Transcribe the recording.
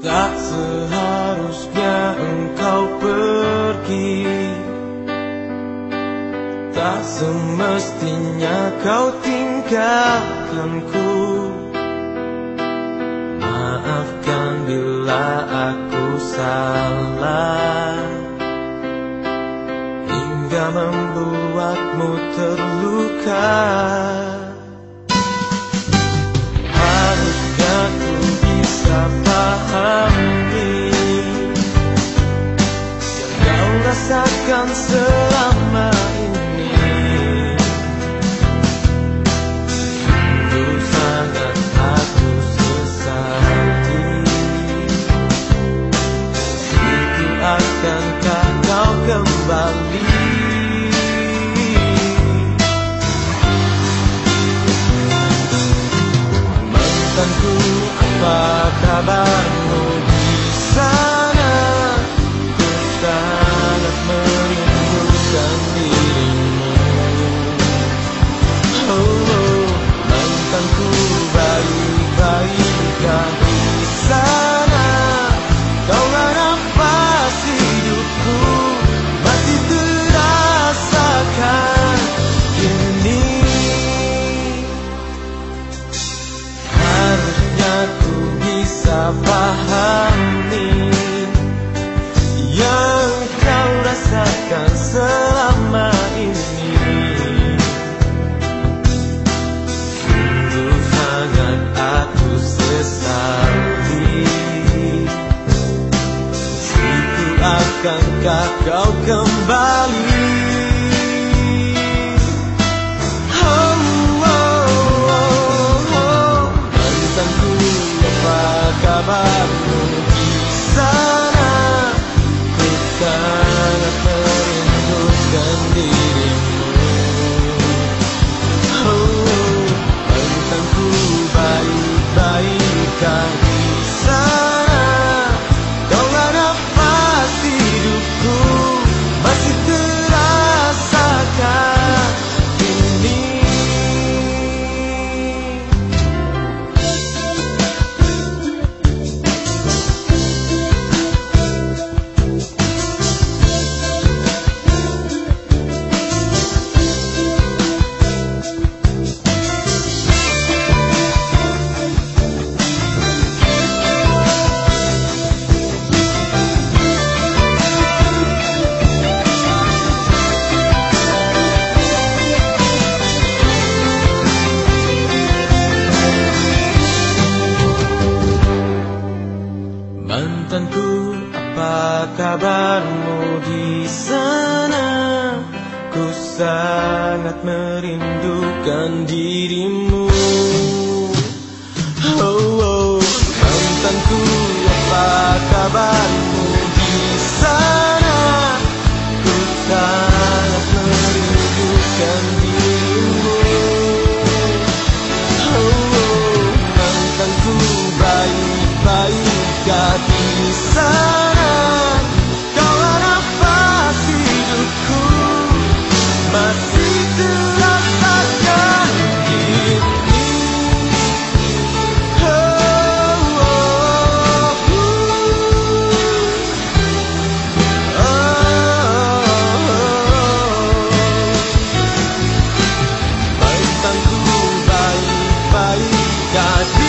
Tak seharusnya engkau pergi. Tak semestinya kau tinggalkanku. Maafkan bila aku salah. Hingga membuatmu terluka. berikan selama ini Sungguh sangat aku sesali Itu akankah kau kembali? Mantanku, apa kabarmu di sana? Ku sangat merindukan dirimu. Oh, oh. mantanku, apa kabar? God.